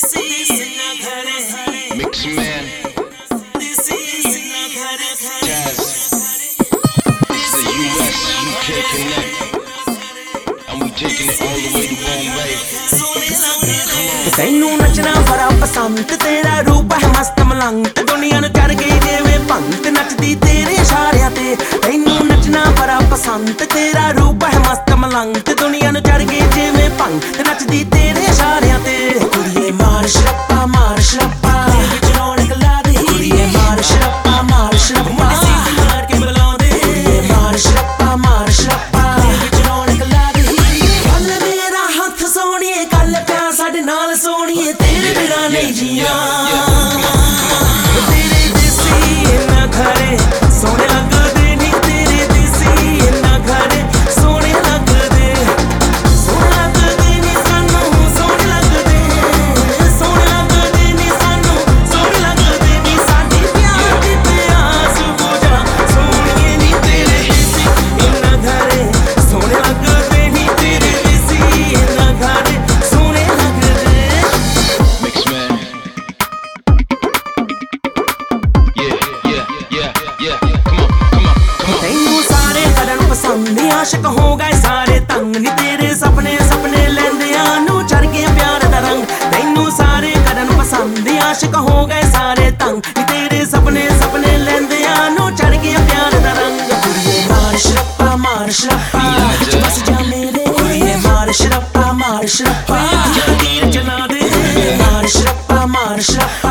Mix man. This is Jazz. It's the US UK Connect. And we taking it all the way to Bombay. ਤੈਨੂੰ ਨੱਚਣਾ ਬੜਾ ਪਸੰਦ ਤੇਰਾ ਰੂਪ ਹੈ ਮਸਤ ਮਲੰਗ ਦੁਨੀਆ ਨੂੰ ਚੜ ਗਈ ਜਿਵੇਂ ਭੰਗ ਨੱਚਦੀ ਬੰਦੇ ਆਸ਼ਕ ਹੋ ਗਏ ਸਾਰੇ ਤੰਗ। ਨੀ ਤੇਰੇ ਸੁਪਨੇ ਸੁਪਨੇ ਲੈਂਦਿਆਂ ਨੂੰ ਚੜ ਗਿਆ ਪਿਆਰ ਦਾ ਰੰਗ। ਤੈਨੂੰ ਸਾਰੇ ਕਰਨ ਪਸੰਦ ਆਸ਼ਕ ਹੋ ਗਏ ਸਾਰੇ ਤੰਗ। ਨੀ ਤੇਰੇ ਸੁਪਨੇ ਸੁਪਨੇ ਲੈਂਦਿਆਂ ਨੂੰ ਚੜ ਗਿਆ ਪਿਆਰ ਦਾ ਰੰਗ। ਕੁੜੀਏ ਮਾਰ ਸ਼ਰਪਾ ਮਾਰ ਸ਼ਰਪਾ ਬਸ ਜਾ ਮੇਰੇ। ਕੁੜੀਏ ਮਾਰ ਸ਼ਰਪਾ ਮਾਰ ਸ਼ਰਪਾ ਤੇਰੇ ਚਲਾ ਮਾਰ ਸ਼ਰਪਾ ਮਾਰ ਸ਼ਰਪਾ